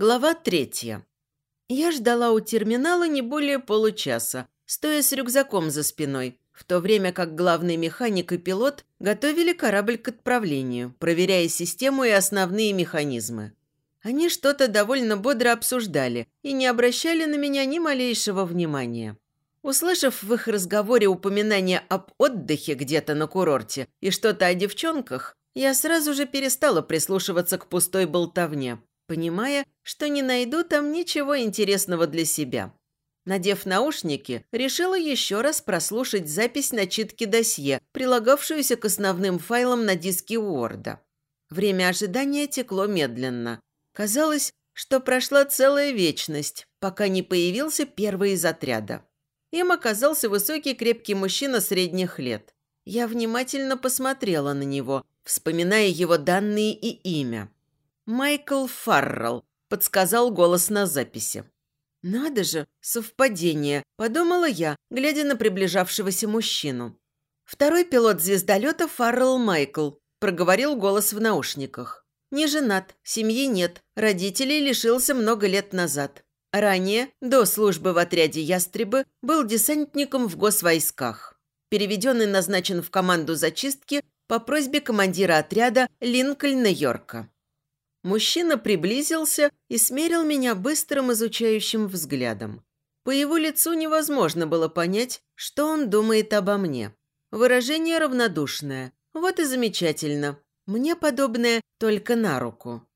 Глава третья. Я ждала у терминала не более получаса, стоя с рюкзаком за спиной, в то время как главный механик и пилот готовили корабль к отправлению, проверяя систему и основные механизмы. Они что-то довольно бодро обсуждали и не обращали на меня ни малейшего внимания. Услышав в их разговоре упоминание об отдыхе где-то на курорте и что-то о девчонках, я сразу же перестала прислушиваться к пустой болтовне, понимая, что не найду там ничего интересного для себя. Надев наушники, решила еще раз прослушать запись начитки досье, прилагавшуюся к основным файлам на диске Уорда. Время ожидания текло медленно. Казалось, что прошла целая вечность, пока не появился первый из отряда. Им оказался высокий крепкий мужчина средних лет. Я внимательно посмотрела на него, вспоминая его данные и имя. «Майкл Фаррелл», – подсказал голос на записи. «Надо же, совпадение», – подумала я, глядя на приближавшегося мужчину. «Второй пилот звездолета Фаррелл Майкл», – проговорил голос в наушниках. «Не женат, семьи нет, родителей лишился много лет назад. Ранее, до службы в отряде «Ястребы», был десантником в госвойсках. Переведен и назначен в команду зачистки по просьбе командира отряда Линкольна Йорка. Мужчина приблизился и смерил меня быстрым изучающим взглядом. По его лицу невозможно было понять, что он думает обо мне. Выражение равнодушное. Вот и замечательно. Мне подобное только на руку.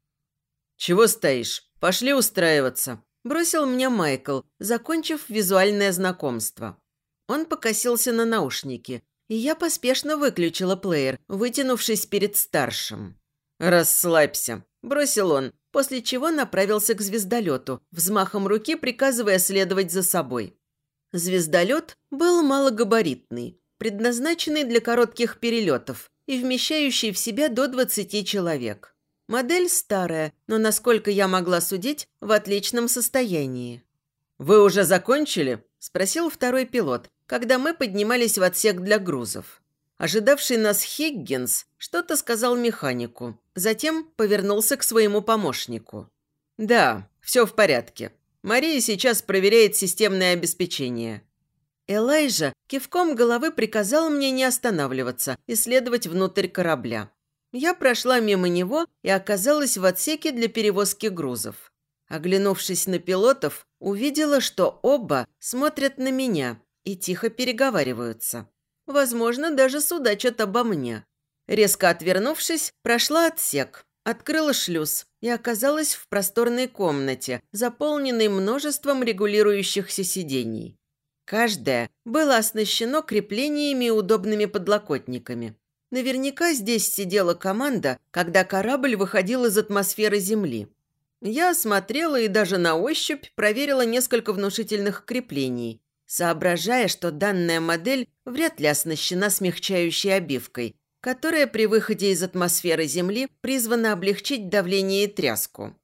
«Чего стоишь? Пошли устраиваться», Бросил мне Майкл, закончив визуальное знакомство. Он покосился на наушники, и я поспешно выключила плеер, вытянувшись перед старшим. «Расслабься», – бросил он, после чего направился к звездолету, взмахом руки приказывая следовать за собой. Звездолет был малогабаритный, предназначенный для коротких перелетов и вмещающий в себя до 20 человек. Модель старая, но, насколько я могла судить, в отличном состоянии. «Вы уже закончили?» – спросил второй пилот, когда мы поднимались в отсек для грузов. Ожидавший нас Хиггинс что-то сказал механику, затем повернулся к своему помощнику. «Да, все в порядке. Мария сейчас проверяет системное обеспечение». Элайжа кивком головы приказал мне не останавливаться и следовать внутрь корабля. Я прошла мимо него и оказалась в отсеке для перевозки грузов. Оглянувшись на пилотов, увидела, что оба смотрят на меня и тихо переговариваются. Возможно, даже судачат обо мне. Резко отвернувшись, прошла отсек, открыла шлюз и оказалась в просторной комнате, заполненной множеством регулирующихся сидений. Каждое было оснащено креплениями и удобными подлокотниками. Наверняка здесь сидела команда, когда корабль выходил из атмосферы Земли. Я осмотрела и даже на ощупь проверила несколько внушительных креплений, соображая, что данная модель вряд ли оснащена смягчающей обивкой, которая при выходе из атмосферы Земли призвана облегчить давление и тряску.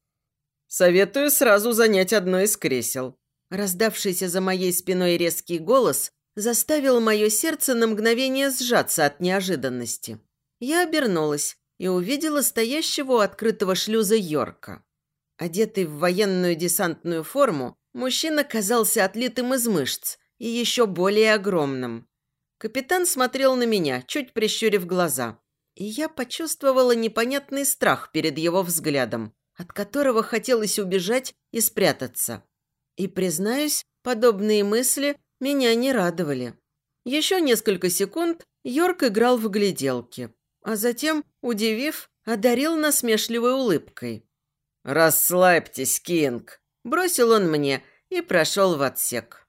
«Советую сразу занять одно из кресел». Раздавшийся за моей спиной резкий голос заставил мое сердце на мгновение сжаться от неожиданности. Я обернулась и увидела стоящего у открытого шлюза Йорка. Одетый в военную десантную форму, мужчина казался отлитым из мышц и еще более огромным. Капитан смотрел на меня, чуть прищурив глаза, и я почувствовала непонятный страх перед его взглядом, от которого хотелось убежать и спрятаться. И, признаюсь, подобные мысли меня не радовали. Еще несколько секунд Йорк играл в гляделки, а затем, удивив, одарил насмешливой улыбкой. «Расслабьтесь, Кинг!» – бросил он мне и прошел в отсек.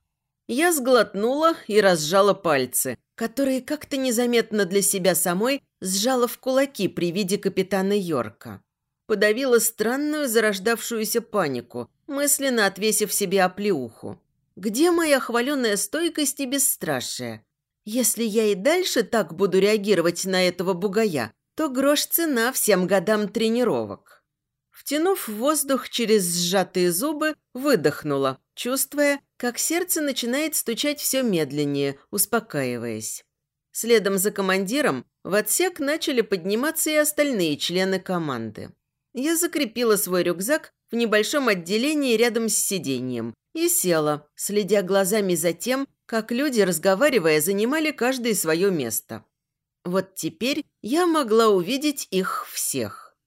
Я сглотнула и разжала пальцы, которые как-то незаметно для себя самой сжала в кулаки при виде капитана Йорка. Подавила странную зарождавшуюся панику, мысленно отвесив себе оплеуху. Где моя хваленая стойкость и бесстрашие? Если я и дальше так буду реагировать на этого бугая, то грош цена всем годам тренировок. Втянув воздух через сжатые зубы, выдохнула, чувствуя, как сердце начинает стучать все медленнее, успокаиваясь. Следом за командиром в отсек начали подниматься и остальные члены команды. Я закрепила свой рюкзак в небольшом отделении рядом с сиденьем и села, следя глазами за тем, как люди, разговаривая, занимали каждое свое место. Вот теперь я могла увидеть их всех.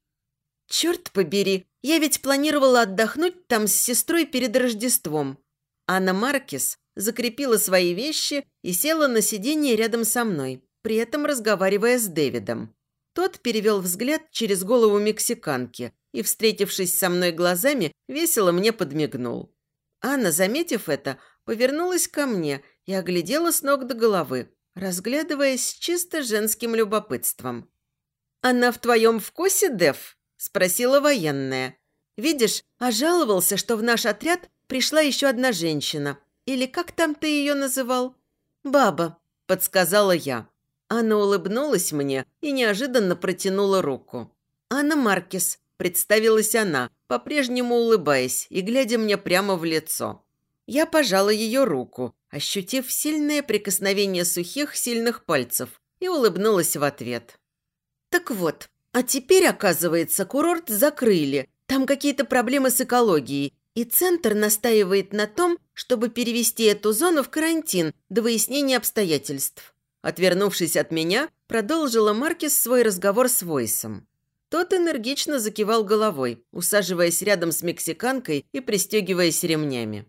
Черт побери, я ведь планировала отдохнуть там с сестрой перед Рождеством. Анна Маркес закрепила свои вещи и села на сиденье рядом со мной, при этом разговаривая с Дэвидом. Тот перевел взгляд через голову мексиканки и, встретившись со мной глазами, весело мне подмигнул. Анна, заметив это, повернулась ко мне и оглядела с ног до головы, разглядывая с чисто женским любопытством. «Она в твоем вкусе, Дев?» – спросила военная. «Видишь, ожаловался, что в наш отряд пришла еще одна женщина. Или как там ты ее называл?» «Баба», – подсказала я. Анна улыбнулась мне и неожиданно протянула руку. «Анна Маркес», – представилась она, по-прежнему улыбаясь и глядя мне прямо в лицо. Я пожала ее руку, ощутив сильное прикосновение сухих, сильных пальцев, и улыбнулась в ответ. «Так вот, а теперь, оказывается, курорт закрыли. Там какие-то проблемы с экологией, и Центр настаивает на том, чтобы перевести эту зону в карантин до выяснения обстоятельств. Отвернувшись от меня, продолжила Маркис свой разговор с Войсом. Тот энергично закивал головой, усаживаясь рядом с мексиканкой и пристегиваясь ремнями.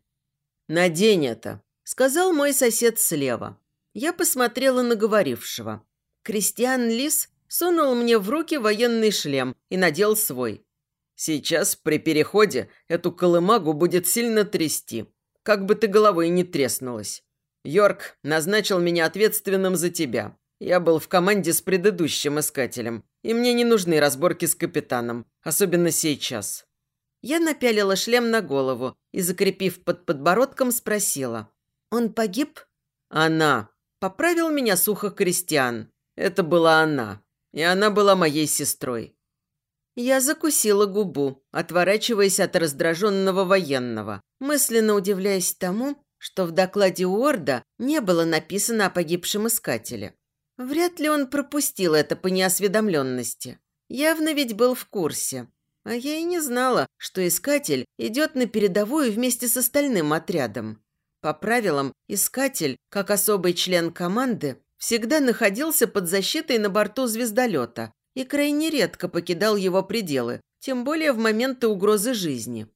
«Надень это», – сказал мой сосед слева. Я посмотрела на говорившего. Кристиан Лис сунул мне в руки военный шлем и надел свой. Сейчас при переходе эту колымагу будет сильно трясти, как бы ты головой не треснулась. Йорк назначил меня ответственным за тебя. Я был в команде с предыдущим искателем, и мне не нужны разборки с капитаном, особенно сейчас. Я напялила шлем на голову и, закрепив под подбородком, спросила. «Он погиб?» «Она». Поправил меня сухо Кристиан. Это была она. И она была моей сестрой. Я закусила губу, отворачиваясь от раздраженного военного, мысленно удивляясь тому, что в докладе Уорда не было написано о погибшем искателе. Вряд ли он пропустил это по неосведомленности. Явно ведь был в курсе. А я и не знала, что искатель идет на передовую вместе с остальным отрядом. По правилам, искатель, как особый член команды, всегда находился под защитой на борту звездолета, и крайне редко покидал его пределы, тем более в моменты угрозы жизни.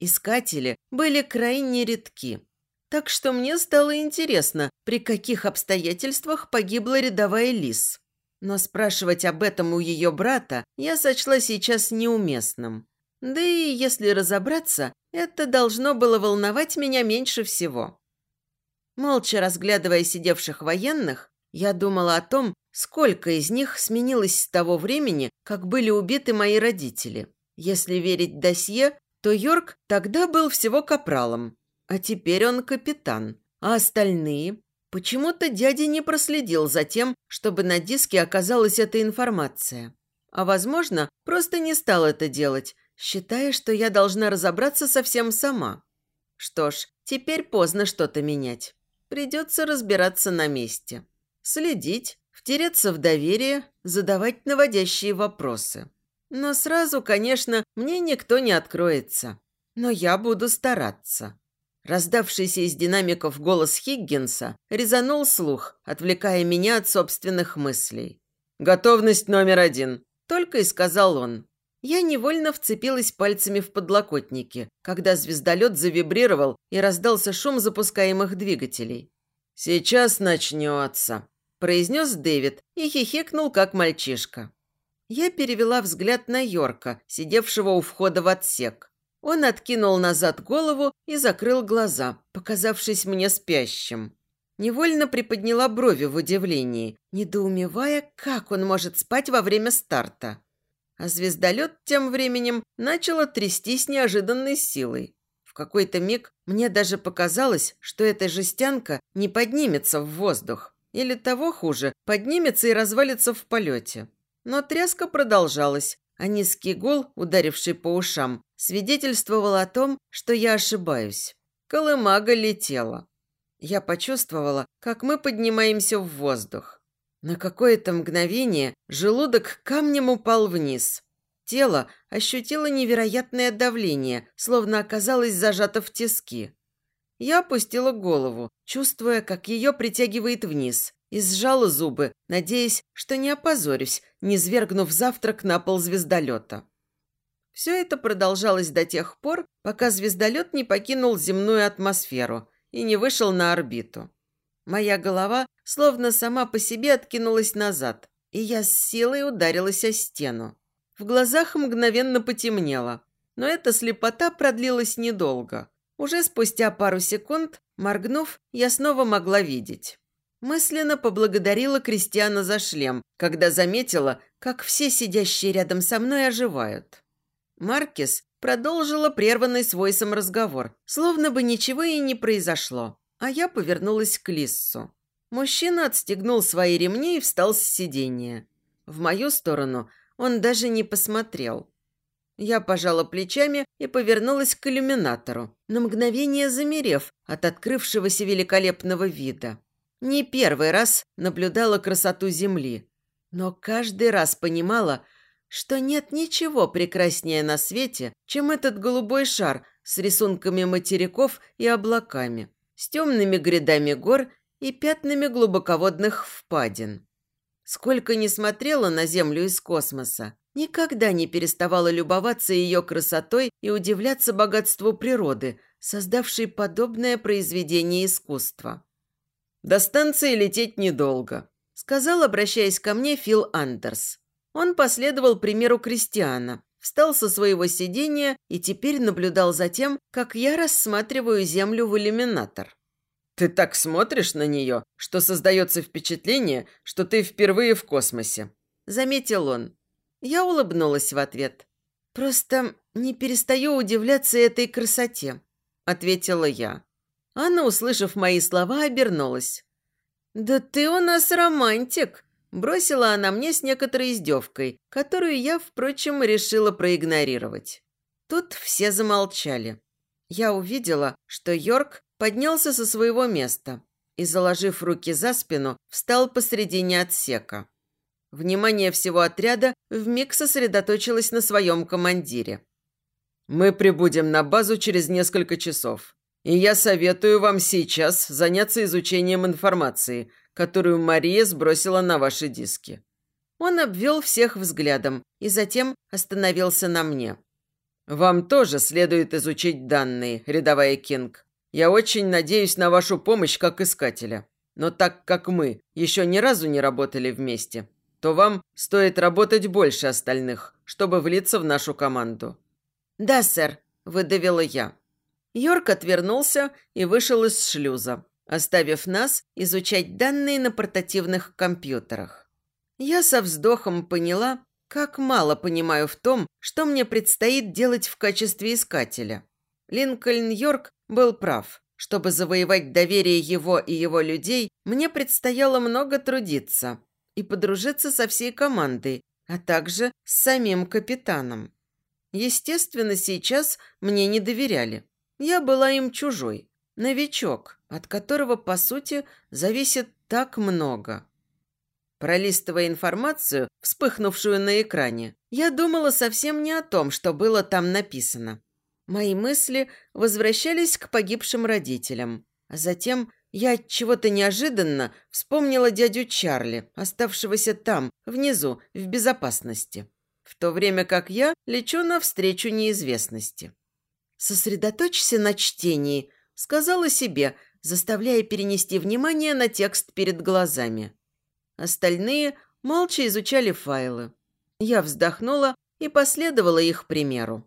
Искатели были крайне редки. Так что мне стало интересно, при каких обстоятельствах погибла рядовая Лис. Но спрашивать об этом у ее брата я сочла сейчас неуместным. Да и, если разобраться, это должно было волновать меня меньше всего. Молча разглядывая сидевших военных, я думала о том, Сколько из них сменилось с того времени, как были убиты мои родители? Если верить досье, то Йорк тогда был всего капралом, а теперь он капитан. А остальные? Почему-то дядя не проследил за тем, чтобы на диске оказалась эта информация. А, возможно, просто не стал это делать, считая, что я должна разобраться совсем сама. Что ж, теперь поздно что-то менять. Придется разбираться на месте. Следить, втереться в доверие, задавать наводящие вопросы. Но сразу, конечно, мне никто не откроется. Но я буду стараться. Раздавшийся из динамиков голос Хиггинса резанул слух, отвлекая меня от собственных мыслей. «Готовность номер один», – только и сказал он. Я невольно вцепилась пальцами в подлокотники, когда звездолет завибрировал и раздался шум запускаемых двигателей. «Сейчас начнется», произнес Дэвид и хихикнул, как мальчишка. Я перевела взгляд на Йорка, сидевшего у входа в отсек. Он откинул назад голову и закрыл глаза, показавшись мне спящим. Невольно приподняла брови в удивлении, недоумевая, как он может спать во время старта. А звездолет тем временем начал трястись неожиданной силой. В какой-то миг мне даже показалось, что эта жестянка не поднимется в воздух. Или того хуже, поднимется и развалится в полете. Но тряска продолжалась, а низкий гул, ударивший по ушам, свидетельствовал о том, что я ошибаюсь. Колымага летела. Я почувствовала, как мы поднимаемся в воздух. На какое-то мгновение желудок камнем упал вниз. Тело ощутило невероятное давление, словно оказалось зажато в тиски. Я опустила голову, чувствуя, как ее притягивает вниз, и сжала зубы, надеясь, что не опозорюсь, не свергнув завтрак на пол звездолета. Все это продолжалось до тех пор, пока звездолет не покинул земную атмосферу и не вышел на орбиту. Моя голова словно сама по себе откинулась назад, и я с силой ударилась о стену. В глазах мгновенно потемнело, но эта слепота продлилась недолго. Уже спустя пару секунд, моргнув, я снова могла видеть. Мысленно поблагодарила Кристиана за шлем, когда заметила, как все сидящие рядом со мной оживают. Маркис продолжила прерванный с Войсом разговор, словно бы ничего и не произошло, а я повернулась к Лиссу. Мужчина отстегнул свои ремни и встал с сиденья. В мою сторону он даже не посмотрел. Я пожала плечами и повернулась к иллюминатору, на мгновение замерев от открывшегося великолепного вида. Не первый раз наблюдала красоту Земли, но каждый раз понимала, что нет ничего прекраснее на свете, чем этот голубой шар с рисунками материков и облаками, с темными грядами гор и пятнами глубоководных впадин. Сколько ни смотрела на Землю из космоса, никогда не переставала любоваться ее красотой и удивляться богатству природы, создавшей подобное произведение искусства. «До станции лететь недолго», – сказал, обращаясь ко мне, Фил Андерс. Он последовал примеру Кристиана, встал со своего сидения и теперь наблюдал за тем, как я рассматриваю Землю в иллюминатор. Ты так смотришь на нее, что создается впечатление, что ты впервые в космосе», – заметил он. Я улыбнулась в ответ. «Просто не перестаю удивляться этой красоте», – ответила я. Анна, услышав мои слова, обернулась. «Да ты у нас романтик!» – бросила она мне с некоторой издевкой, которую я, впрочем, решила проигнорировать. Тут все замолчали. Я увидела, что Йорк поднялся со своего места и, заложив руки за спину, встал посредине отсека. Внимание всего отряда вмиг сосредоточилось на своем командире. «Мы прибудем на базу через несколько часов, и я советую вам сейчас заняться изучением информации, которую Мария сбросила на ваши диски». Он обвел всех взглядом и затем остановился на мне. «Вам тоже следует изучить данные, рядовая Кинг. Я очень надеюсь на вашу помощь как искателя. Но так как мы еще ни разу не работали вместе, то вам стоит работать больше остальных, чтобы влиться в нашу команду». «Да, сэр», – выдавила я. Йорк отвернулся и вышел из шлюза, оставив нас изучать данные на портативных компьютерах. Я со вздохом поняла, как мало понимаю в том, что мне предстоит делать в качестве искателя. Линкольн Йорк был прав. Чтобы завоевать доверие его и его людей, мне предстояло много трудиться и подружиться со всей командой, а также с самим капитаном. Естественно, сейчас мне не доверяли. Я была им чужой, новичок, от которого, по сути, зависит так много. Пролистывая информацию, вспыхнувшую на экране, я думала совсем не о том, что было там написано. Мои мысли возвращались к погибшим родителям. А затем я от чего-то неожиданно вспомнила дядю Чарли, оставшегося там, внизу, в безопасности. В то время как я лечу навстречу неизвестности. «Сосредоточься на чтении», — сказала себе, заставляя перенести внимание на текст перед глазами. Остальные молча изучали файлы. Я вздохнула и последовала их примеру.